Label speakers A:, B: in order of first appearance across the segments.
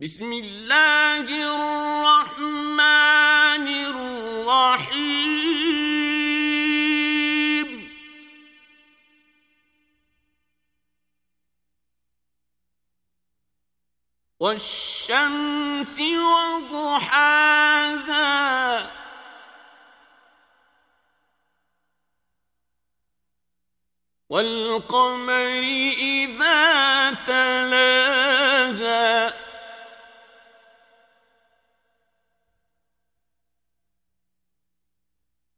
A: بسم اللہ الرحمن الرحیم والشمس وضحاها والقمر إذا تلاها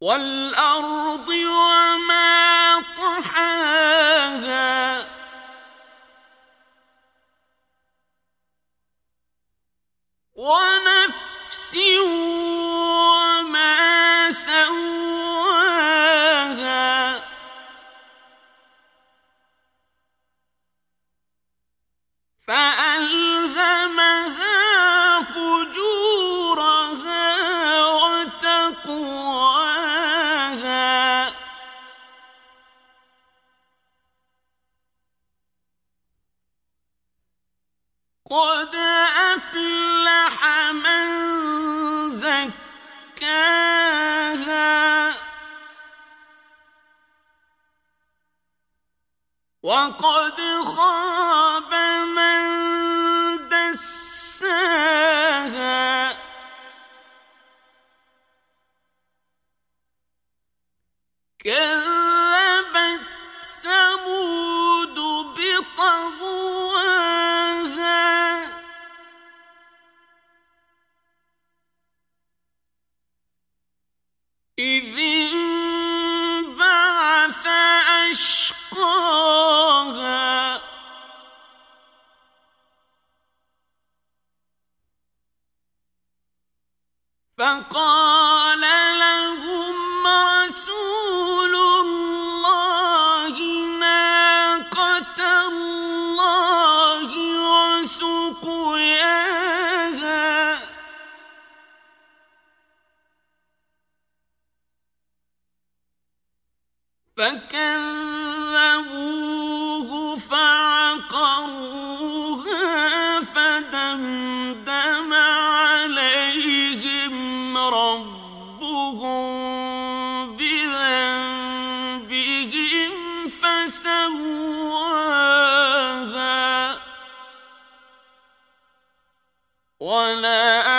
A: والأرض وما طحاها. ونفس وما سواها. فألقى قد أفلح من زكاها. وقد خاب من دساها. كذا فقال فكذبوه فعقروها فدمدم عليهم ربهم بذنبهم فسواها ولا